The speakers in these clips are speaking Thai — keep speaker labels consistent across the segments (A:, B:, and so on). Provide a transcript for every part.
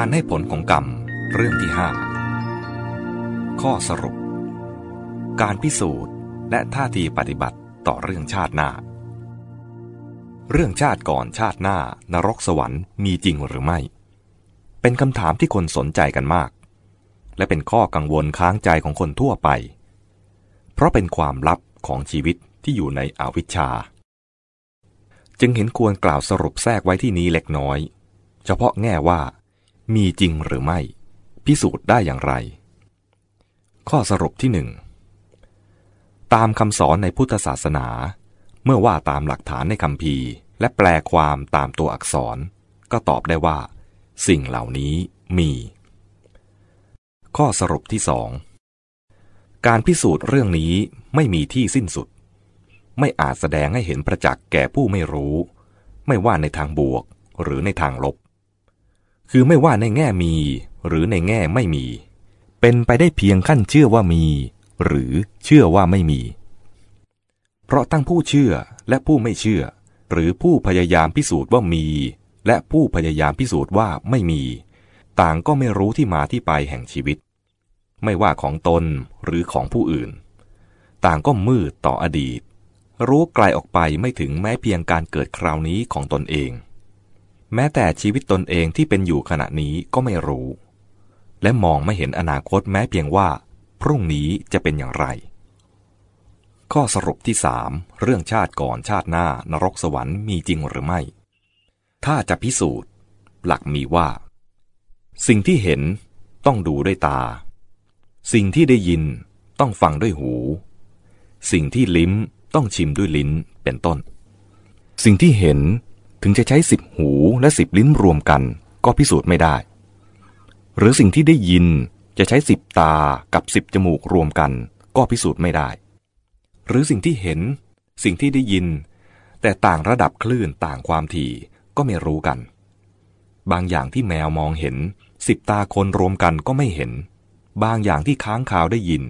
A: การให้ผลของกรรม เรื่องที่ห้าข้อสรุป การพิสูจน์และท่าทีปฏิบัติต่อเรื่องชาติหน้า เรื่องชาติก่อนชาติหน้านรกสวรรค์มีจริงหรือไม่ เป็นคำถามที่คนสนใจกันมาก และเป็นข้อกังวลค้างใจของคนทั่วไป เพราะเป็นความลับของชีวิตที่อยู่ในอวิชชา จึงเห็นควรกล่าวสรุปแทรกไว้ที่นี้เล็กน้อย เฉพาะแง่ว่า มีจริงหรือไม่ พิสูจน์ได้อย่างไร ข้อสรุปที่หนึ่งตามคำสอนในพุทธศาสนา เมื่อว่าตามหลักฐานในคำพีและแปลความตามตัวอักษร ก็ตอบได้ว่า สิ่งเหล่านี้มี ข้อสรุปที่สองการพิสูจน์เรื่องนี้ไม่มีที่สิ้นสุด ไม่อาจแสดงให้เห็นประจักษ์แก่ผู้ไม่รู้ ไม่ว่าในทางบวกหรือในทางลบ คือไม่ว่าในแง่มี หรือในแง่ไม่มี เป็นไปได้เพียงขั้นเชื่อว่ามี หรือเชื่อว่าไม่มี เพราะทั้งผู้เชื่อและผู้ไม่เชื่อ หรือผู้พยายามพิสูจน์ว่ามี และผู้พยายามพิสูจน์ว่าไม่มี ต่างก็ไม่รู้ที่มาที่ไปแห่งชีวิต ไม่ว่าของตนหรือของผู้อื่น ต่างก็มืดต่ออดีต รู้ไกลออกไปไม่ถึงแม้เพียงการเกิดคราวนี้ของตนเอง แม้แต่ชีวิตตนเองที่เป็นอยู่ขณะนี้ก็ไม่รู้ และมองไม่เห็นอนาคตแม้เพียงว่า พรุ่งนี้จะเป็นอย่างไร ข้อสรุปที่สามเรื่องชาติก่อนชาติหน้านรกสวรรค์มีจริงหรือไม่ ถ้าจะพิสูจน์ หลักมีว่า สิ่งที่เห็นต้องดูด้วยตา สิ่งที่ได้ยินต้องฟังด้วยหู สิ่งที่ลิ้มต้องชิมด้วยลิ้นเป็นต้น สิ่งที่เห็น ถึงจะใช้สิบหูและสิบลิ้นรวมกัน ก็พิสูจน์ไม่ได้ หรือสิ่งที่ได้ยินจะใช้สิบตากับสิบจมูกรวมกัน ก็พิสูจน์ไม่ได้ หรือสิ่งที่เห็น สิ่งที่ได้ยิน แต่ต่างระดับคลื่นต่างความถี่ก็ไม่รู้กัน บางอย่างที่แมวมองเห็นสิบตาคนรวมกันก็ไม่เห็น บางอย่างที่ค้างคาวได้ยิน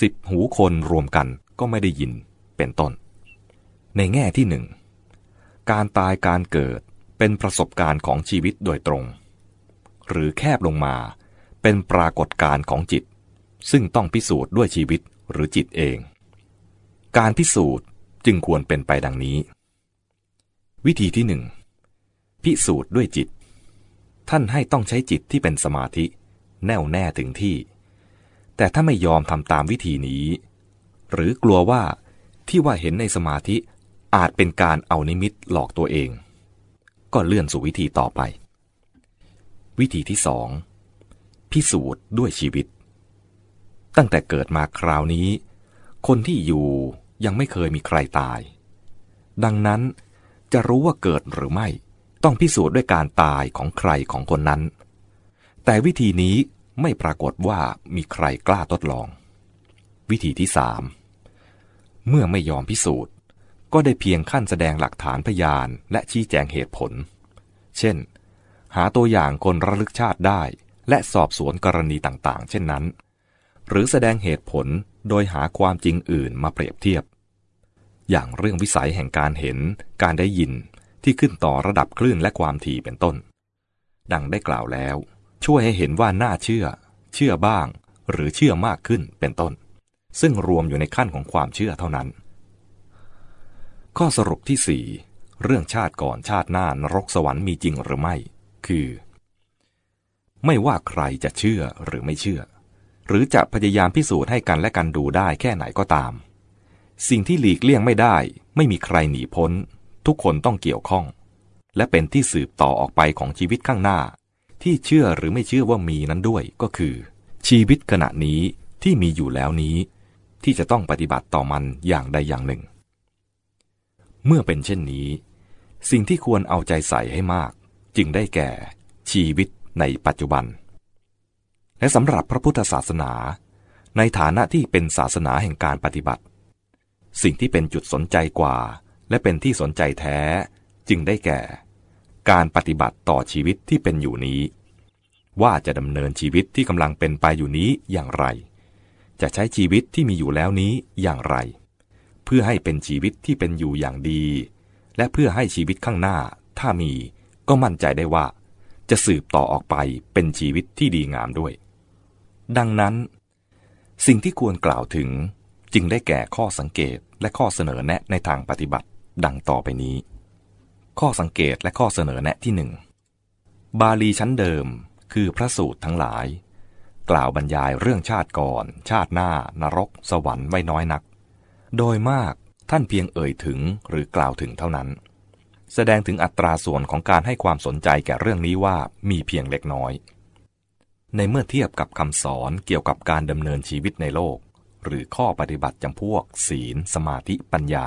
A: สิบหูคนรวมกันก็ไม่ได้ยิน เป็นต้น ในแง่ที่หนึ่ง การตายการเกิดเป็นประสบการณ์ของชีวิตโดยตรง หรือแคบลงมาเป็นปรากฏการณ์ของจิต ซึ่งต้องพิสูจน์ด้วยชีวิตหรือจิตเอง การพิสูจน์จึงควรเป็นไปดังนี้ วิธีที่หนึ่งพิสูจน์ด้วยจิต ท่านให้ต้องใช้จิตที่เป็นสมาธิ แน่วแน่ถึงที่ แต่ถ้าไม่ยอมทำตามวิธีนี้ หรือกลัวว่าที่ว่าเห็นในสมาธิ อาจเป็นการเอานิมิตหลอกตัวเอง ก็เลื่อนสู่วิธีต่อไป วิธีที่สองพิสูจน์ด้วยชีวิต ตั้งแต่เกิดมาคราวนี้ คนที่อยู่ยังไม่เคยมีใครตาย ดังนั้นจะรู้ว่าเกิดหรือไม่ ต้องพิสูจน์ด้วยการตายของใครของคนนั้น แต่วิธีนี้ไม่ปรากฏว่ามีใครกล้าทดลอง วิธีที่สามเมื่อไม่ยอมพิสูจน์ ก็ได้เพียงขั้นแสดงหลักฐานพยานและชี้แจงเหตุผล เช่น หาตัวอย่างคนระลึกชาติได้ และสอบสวนกรณีต่างๆ เช่นนั้น หรือแสดงเหตุผลโดยหาความจริงอื่นมาเปรียบเทียบ อย่างเรื่องวิสัยแห่งการเห็น การได้ยินที่ขึ้นต่อระดับคลื่นและความถี่เป็นต้น ดังได้กล่าวแล้ว ช่วยให้เห็นว่าน่าเชื่อ เชื่อบ้าง หรือเชื่อมากขึ้นเป็นต้น ซึ่งรวมอยู่ในขั้นของความเชื่อเท่านั้น ข้อสรุปที่สี่เรื่องชาติก่อนชาติหน้านรกสวรรค์มีจริงหรือไม่ คือ ไม่ว่าใครจะเชื่อหรือไม่เชื่อ หรือจะพยายามพิสูจน์ให้กันและกันดูได้แค่ไหนก็ตาม สิ่งที่หลีกเลี่ยงไม่ได้ ไม่มีใครหนีพ้น ทุกคนต้องเกี่ยวข้อง และเป็นที่สืบต่อออกไปของชีวิตข้างหน้า ที่เชื่อหรือไม่เชื่อว่ามีนั้นด้วยก็คือ ชีวิตขณะนี้ที่มีอยู่แล้วนี้ ที่จะต้องปฏิบัติต่อมันอย่างใดอย่างหนึ่ง เมื่อเป็นเช่นนี้ สิ่งที่ควรเอาใจใส่ให้มาก จึงได้แก่ชีวิตในปัจจุบัน และสำหรับพระพุทธศาสนา ในฐานะที่เป็นศาสนาแห่งการปฏิบัติ สิ่งที่เป็นจุดสนใจกว่า และเป็นที่สนใจแท้ จึงได้แก่ การปฏิบัติต่อชีวิตที่เป็นอยู่นี้ ว่าจะดำเนินชีวิตที่กำลังเป็นไปอยู่นี้อย่างไร จะใช้ชีวิตที่มีอยู่แล้วนี้อย่างไร เพื่อให้เป็นชีวิตที่เป็นอยู่อย่างดี และเพื่อให้ชีวิตข้างหน้า ถ้ามีก็มั่นใจได้ว่า จะสืบต่อออกไปเป็นชีวิตที่ดีงามด้วย ดังนั้น สิ่งที่ควรกล่าวถึงจึงได้แก่ข้อสังเกตและข้อเสนอแนะในทางปฏิบัติ ดังต่อไปนี้ ข้อสังเกตและข้อเสนอแนะที่หนึ่งบาลีชั้นเดิมคือพระสูตรทั้งหลาย กล่าวบรรยายเรื่องชาติก่อน ชาติหน้า นรก สวรรค์ไว้น้อยนัก โดยมากท่านเพียงเอ่ยถึงหรือกล่าวถึงเท่านั้น แสดงถึงอัตราส่วนของการให้ความสนใจแก่เรื่องนี้ว่ามีเพียงเล็กน้อย ในเมื่อเทียบกับคำสอนเกี่ยวกับการดำเนินชีวิตในโลก หรือข้อปฏิบัติจำพวก ศีล สมาธิปัญญา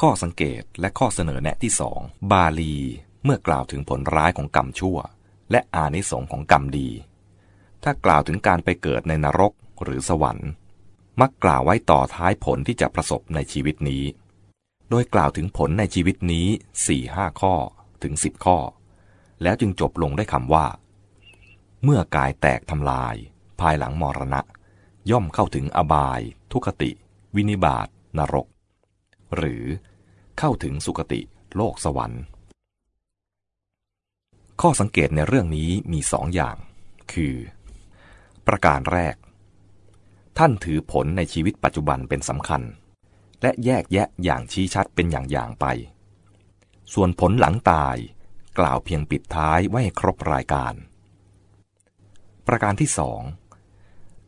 A: ข้อสังเกตและข้อเสนอแนะที่สองบาลีเมื่อกล่าวถึงผลร้ายของกรรมชั่ว และอานิสงส์ของกรรมดี ถ้ากล่าวถึงการไปเกิดในนรกหรือสวรรค์ มักกล่าวไว้ต่อท้ายผลที่จะประสบในชีวิตนี้ โดยกล่าวถึงผลในชีวิตนี้สี่ห้าข้อถึงสิบข้อ แล้วจึงจบลงด้วยคำว่า เมื่อกายแตกทำลาย ภายหลังมรณะ ย่อมเข้าถึงอบาย ทุคติ วินิบาตนรก หรือเข้าถึงสุคติโลกสวรรค์ ข้อสังเกตในเรื่องนี้มีสองอย่าง คือ ประการแรก ท่านถือผลในชีวิตปัจจุบันเป็นสำคัญ และแยกแยะอย่างชี้ชัดเป็นอย่างๆไป ส่วนผลหลังตายกล่าวเพียงปิดท้ายไว้ครบรายการ ประการที่สอง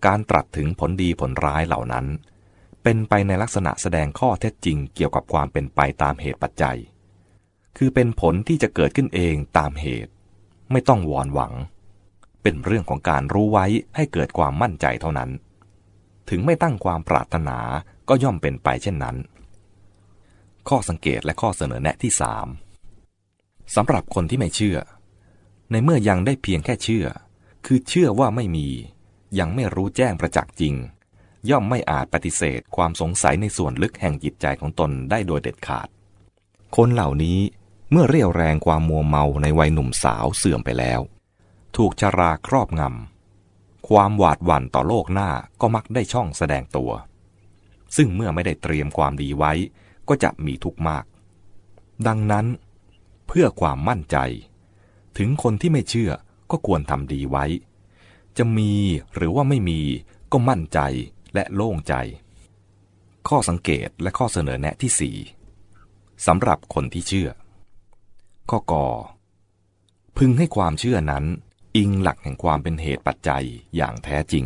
A: การตรัสถึงผลดีผลร้ายเหล่านั้น เป็นไปในลักษณะแสดงข้อเท็จจริงเกี่ยวกับความเป็นไปตามเหตุปัจจัย คือเป็นผลที่จะเกิดขึ้นเองตามเหตุ ไม่ต้องวอนหวัง เป็นเรื่องของการรู้ไว้ให้เกิดความมั่นใจเท่านั้น ถึงไม่ตั้งความปรารถนาก็ย่อมเป็นไปเช่นนั้น ข้อสังเกตและข้อเสนอแนะที่สามสำหรับคนที่ไม่เชื่อ ในเมื่อยังได้เพียงแค่เชื่อ คือเชื่อว่าไม่มี ยังไม่รู้แจ้งประจักษ์จริง ย่อมไม่อาจปฏิเสธความสงสัยในส่วนลึกแห่งจิตใจของตนได้โดยเด็ดขาด คนเหล่านี้เมื่อเรียวแรงความมัวเมาในวัยหนุ่มสาวเสื่อมไปแล้ว ถูกชราครอบงำ ความหวาดหวั่นต่อโลกหน้าก็มักได้ช่องแสดงตัว ซึ่งเมื่อไม่ได้เตรียมความดีไว้ ก็จะมีทุกข์มาก ดังนั้น เพื่อความมั่นใจ ถึงคนที่ไม่เชื่อก็ควรทำดีไว้ จะมีหรือว่าไม่มีก็มั่นใจและโล่งใจ ข้อสังเกตและข้อเสนอแนะที่สี่สำหรับคนที่เชื่อ ข้อกอพึงให้ความเชื่อนั้น อิงหลักแห่งความเป็นเหตุปัจจัยอย่างแท้จริง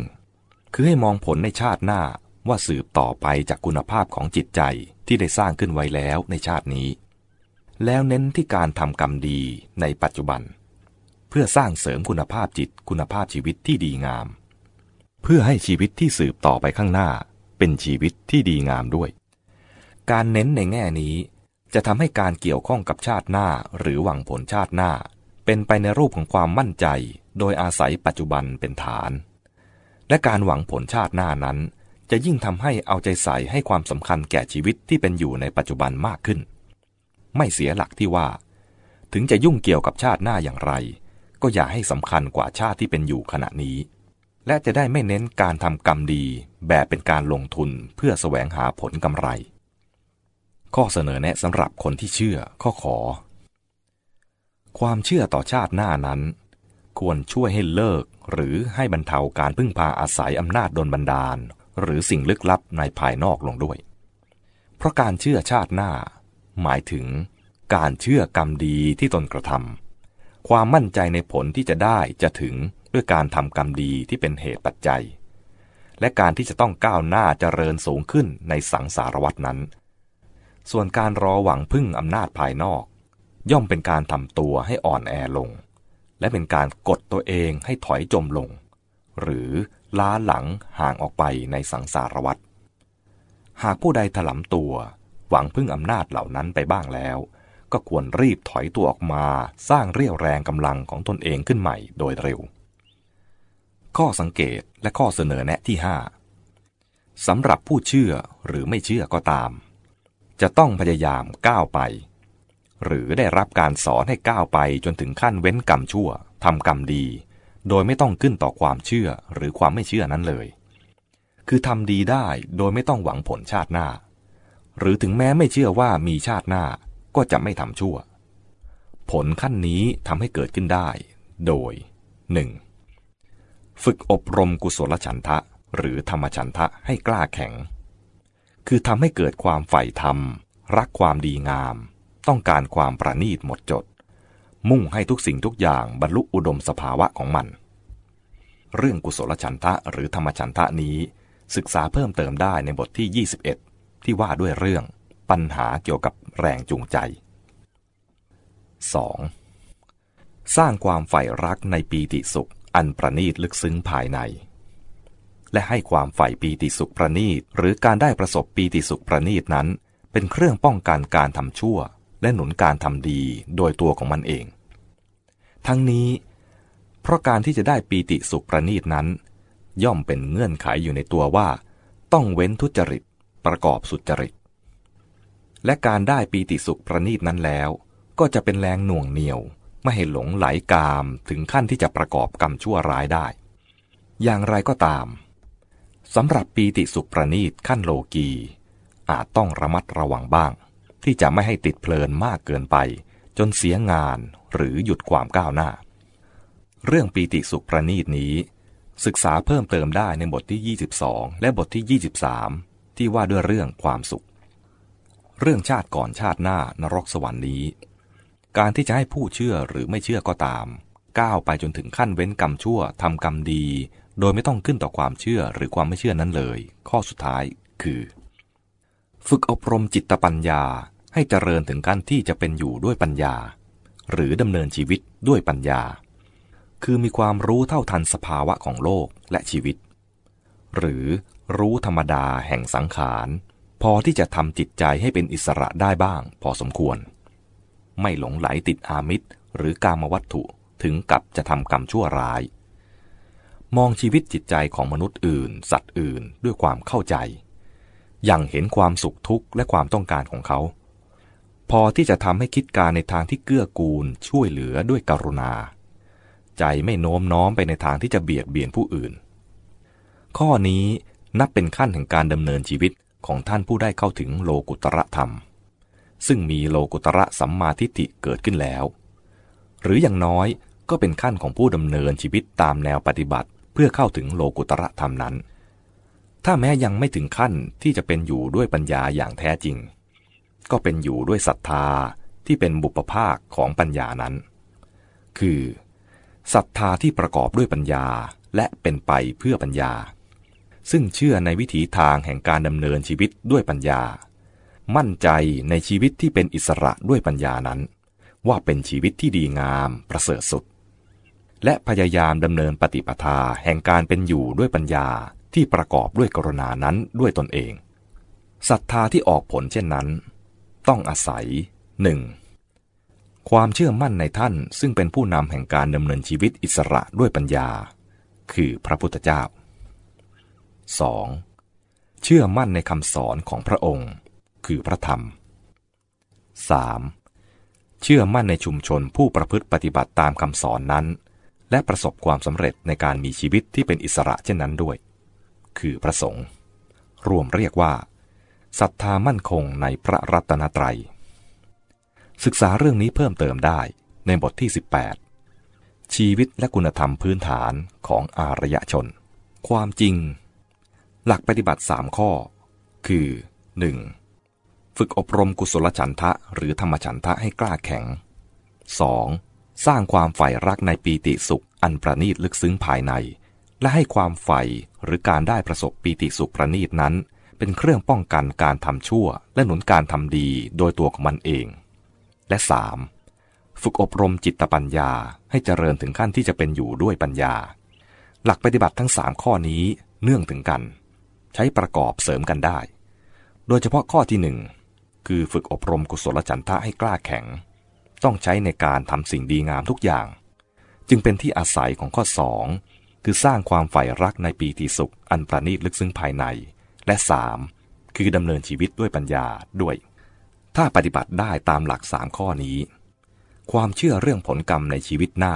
A: คือให้มองผลในชาติหน้าว่าสืบต่อไปจากคุณภาพของจิตใจที่ได้สร้างขึ้นไว้แล้วในชาตินี้ แล้วเน้นที่การทำกรรมดีในปัจจุบัน เพื่อสร้างเสริมคุณภาพจิตคุณภาพชีวิตที่ดีงาม เพื่อให้ชีวิตที่สืบต่อไปข้างหน้า เป็นชีวิตที่ดีงามด้วย การเน้นในแง่นี้ จะทำให้การเกี่ยวข้องกับชาติหน้าหรือหวังผลชาติหน้า เป็นไปในรูปของความมั่นใจ โดยอาศัยปัจจุบันเป็นฐาน และการหวังผลชาติหน้านั้น จะยิ่งทำให้เอาใจใส่ให้ความสำคัญแก่ชีวิตที่เป็นอยู่ในปัจจุบันมากขึ้น ไม่เสียหลักที่ว่า ถึงจะยุ่งเกี่ยวกับชาติหน้าอย่างไร ก็อย่าให้สำคัญกว่าชาติที่เป็นอยู่ขณะนี้ และจะได้ไม่เน้นการทำกรรมดีแบบเป็นการลงทุนเพื่อแสวงหาผลกำไร ข้อเสนอแนะสำหรับคนที่เชื่อข้อขอ ความเชื่อต่อชาติหน้านั้น ควรช่วยให้เลิก หรือให้บรรเทาการพึ่งพาอาศัยอำนาจดนบันดาล หรือสิ่งลึกลับในภายนอกลงด้วย เพราะการเชื่อชาติหน้า หมายถึงการเชื่อกรรมดีที่ตนกระทำความมั่นใจในผลที่จะได้จะถึงด้วยการทำกรรมดีที่เป็นเหตุปัจจัย และการที่จะต้องก้าวหน้าเจริญสูงขึ้นในสังสารวัตนั้น ส่วนการรอหวังพึ่งอำนาจภายนอก ย่อมเป็นการทำตัวให้อ่อนแอลง และเป็นการกดตัวเองให้ถอยจมลง หรือล้าหลังห่างออกไปในสังสารวัฏหากผู้ใดถลำตัว หวังพึ่งอำนาจเหล่านั้นไปบ้างแล้ว ก็ควรรีบถอยตัวออกมาสร้างเรี่ยวแรงกำลังของตนเองขึ้นใหม่โดยเร็ว ข้อสังเกตและข้อเสนอแนะที่ 5สำหรับผู้เชื่อหรือไม่เชื่อก็ตาม จะต้องพยายามก้าวไป หรือได้รับการสอนให้ก้าวไปจนถึงขั้นเว้นกรรมชั่วทำกรรมดี โดยไม่ต้องขึ้นต่อความเชื่อหรือความไม่เชื่อนั้นเลย คือทำดีได้โดยไม่ต้องหวังผลชาติหน้า หรือถึงแม้ไม่เชื่อว่ามีชาติหน้าก็จะไม่ทำชั่ว ผลขั้นนี้ทำให้เกิดขึ้นได้ โดย 1. ฝึกอบรมกุศลฉันทะ หรือธรรมฉันทะให้กล้าแข็ง คือทำให้เกิดความใฝ่ธรรม รักความดีงาม ต้องการความประณีตหมดจด มุ่งให้ทุกสิ่งทุกอย่างบรรลุอุดมสภาวะของมัน เรื่องกุศลฉันทะหรือธรรมฉันทะนี้ ศึกษาเพิ่มเติมได้ในบทที่ 21 ที่ว่าด้วยเรื่องปัญหาเกี่ยวกับแรงจูงใจ 2. สร้างความใฝ่รักในปีติสุขอันประณีตลึกซึ้งภายใน และให้ความใฝ่ปีติสุขประณีตหรือการได้ประสบปีติสุขประณีตนั้น เป็นเครื่องป้องกันการทำชั่ว และหนุนการทำดีโดยตัวของมันเอง ทั้งนี้ เพราะการที่จะได้ปีติสุขประณีตนั้น ย่อมเป็นเงื่อนไขอยู่ในตัวว่า ต้องเว้นทุจริตประกอบสุจริต และการได้ปีติสุขประณีตนั้นแล้ว ก็จะเป็นแรงหน่วงเหนียว ไม่ให้หลงไหลกามถึงขั้นที่จะประกอบกรรมชั่วร้ายได้ อย่างไรก็ตามสำหรับปีติสุขประณีตขั้นโลกีอาจต้องระมัดระวังบ้าง ที่จะไม่ให้ติดเพลินมากเกินไป จนเสียงานหรือหยุดความก้าวหน้า เรื่องปีติสุขประณีตนี้ ศึกษาเพิ่มเติมได้ในบทที่ 22 และบทที่ 23 ที่ว่าด้วยเรื่องความสุข เรื่องชาติก่อนชาติหน้านรกสวรรค์นี้ การที่จะให้ผู้เชื่อหรือไม่เชื่อก็ตาม ก้าวไปจนถึงขั้นเว้นกรรมชั่วทำกรรมดี โดยไม่ต้องขึ้นต่อความเชื่อหรือความไม่เชื่อนั้นเลย ข้อสุดท้ายคือ ฝึกอบรมจิตปัญญาให้เจริญถึงขั้นที่จะเป็นอยู่ด้วยปัญญา หรือดำเนินชีวิตด้วยปัญญา คือมีความรู้เท่าทันสภาวะของโลกและชีวิต หรือรู้ธรรมดาแห่งสังขารพอที่จะทำจิตใจให้เป็นอิสระได้บ้าง พอสมควร ไม่หลงไหลติดอามิตรหรือกามวัตถุถึงกับจะทำกรรมชั่วร้าย มองชีวิตจิตใจของมนุษย์อื่น สัตว์อื่นด้วยความเข้าใจ อยังเห็นความสุขทุกข์และความต้องการของเขา พอที่จะทำให้คิดการในทางที่เกื้อกูลช่วยเหลือด้วยกรุณา ใจไม่โน้มน้อมไปในทางที่จะเบียดเบียนผู้อื่น ข้อนี้นับเป็นขั้นแห่งการดำเนินชีวิตของท่านผู้ได้เข้าถึงโลกุตระธรรม ซึ่งมีโลกุตระสัมมาทิฏฐิเกิดขึ้นแล้ว หรืออย่างน้อยก็เป็นขั้นของผู้ดำเนินชีวิตตามแนวปฏิบัติเพื่อเข้าถึงโลกุตระธรรมนั้น ถ้าแม้ยังไม่ถึงขั้นที่จะเป็นอยู่ด้วยปัญญาอย่างแท้จริง ก็เป็นอยู่ด้วยศรัทธาที่เป็นบุปภาคของปัญญานั้น คือศรัทธาที่ประกอบด้วยปัญญาและเป็นไปเพื่อปัญญา ซึ่งเชื่อในวิถีทางแห่งการดำเนินชีวิตด้วยปัญญา มั่นใจในชีวิตที่เป็นอิสระด้วยปัญญานั้น ว่าเป็นชีวิตที่ดีงามประเสริฐสุด และพยายามดำเนินปฏิปทาแห่งการเป็นอยู่ด้วยปัญญา ที่ประกอบด้วยกรุณานั้นด้วยตนเองศรัทธาที่ออกผลเช่นนั้น ต้องอาศัยหนึ่งความเชื่อมั่นในท่านซึ่งเป็นผู้นำแห่งการดำเนินชีวิตอิสระด้วยปัญญา คือพระพุทธเจ้า 2. เชื่อมั่นในคำสอนของพระองค์ คือพระธรรม 3. เชื่อมั่นในชุมชนผู้ประพฤติปฏิบัติตามคำสอนนั้น และประสบความสำเร็จในการมีชีวิตที่เป็นอิสระเช่นนั้นด้วย คือพระสงฆ์รวมเรียกว่าศรัทธามั่นคงในพระรัตนตรัย ศึกษาเรื่องนี้เพิ่มเติมได้ในบทที่ 18 ชีวิตและคุณธรรมพื้นฐานของอารยชน ความจริง หลักปฏิบัติ 3 ข้อ คือ 1. ฝึกอบรมกุศลฉันทะหรือธรรมฉันทะให้กล้าแข็ง 2. สร้างความใฝ่รักในปีติสุขอันประณีตลึกซึ้งภายใน และให้ความใฝ่หรือการได้ประสบปีติสุขประณีตนั้น เป็นเครื่องป้องกันการทำชั่ว และหนุนการทำดีโดยตัวของมันเอง และ 3. ฝึกอบรมจิตปัญญาให้เจริญถึงขั้นที่จะเป็นอยู่ด้วยปัญญา หลักปฏิบัติทั้งสามข้อนี้เนื่องถึงกัน ใช้ประกอบเสริมกันได้ โดยเฉพาะข้อที่หนึ่งคือฝึกอบรมกุศลจันทะให้กล้าแข็ง ต้องใช้ในการทำสิ่งดีงามทุกอย่าง จึงเป็นที่อาศัยของข้อสอง คือสร้างความใฝ่รักในปีติสุข อันประณีตลึกซึ้งภายใน และสามคือดำเนินชีวิตด้วยปัญญาด้วย ถ้าปฏิบัติได้ตามหลักสามข้อนี้ ความเชื่อเรื่องผลกรรมในชีวิตหน้า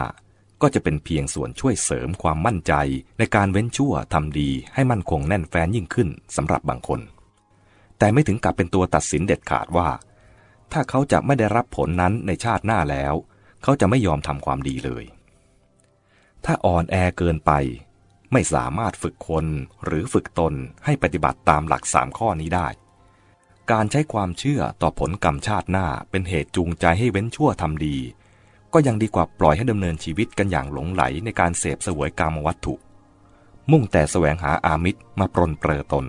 A: ก็จะเป็นเพียงส่วนช่วยเสริมความมั่นใจในการเว้นชั่วทำดีให้มั่นคงแน่นแฟ้นยิ่งขึ้นสำหรับบางคน แต่ไม่ถึงกับเป็นตัวตัดสินเด็ดขาดว่า ถ้าเขาจะไม่ได้รับผลนั้นในชาติหน้าแล้ว เขาจะไม่ยอมทำความดีเลย ถ้าอ่อนแอเกินไป ไม่สามารถฝึกคนหรือฝึกตนให้ปฏิบัติตามหลักสามข้อนี้ได้ การใช้ความเชื่อต่อผลกรรมชาติหน้าเป็นเหตุจูงใจให้เว้นชั่วทำดี ก็ยังดีกว่าปล่อยให้ดำเนินชีวิตกันอย่างหลงไหลในการเสพเสวยกรรมวัตถุ มุ่งแต่แสวงหาอามิตรมาปรนเปรอตน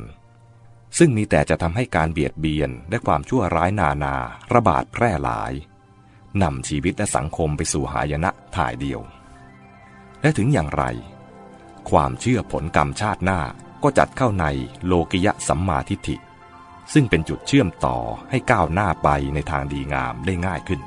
A: ซึ่งมีแต่จะทำให้การเบียดเบียนและความชั่วร้ายนานา ระบาดแพร่หลายนำชีวิตและสังคมไปสู่หายนะถ่ายเดียว และถึงอย่างไร ความเชื่อผลกรรมชาติหน้าก็จัดเข้าในโลกิยะสัมมาทิฏฐิ ซึ่งเป็นจุดเชื่อมต่อให้ก้าวหน้าไปในทางดีงามได้ง่ายขึ้น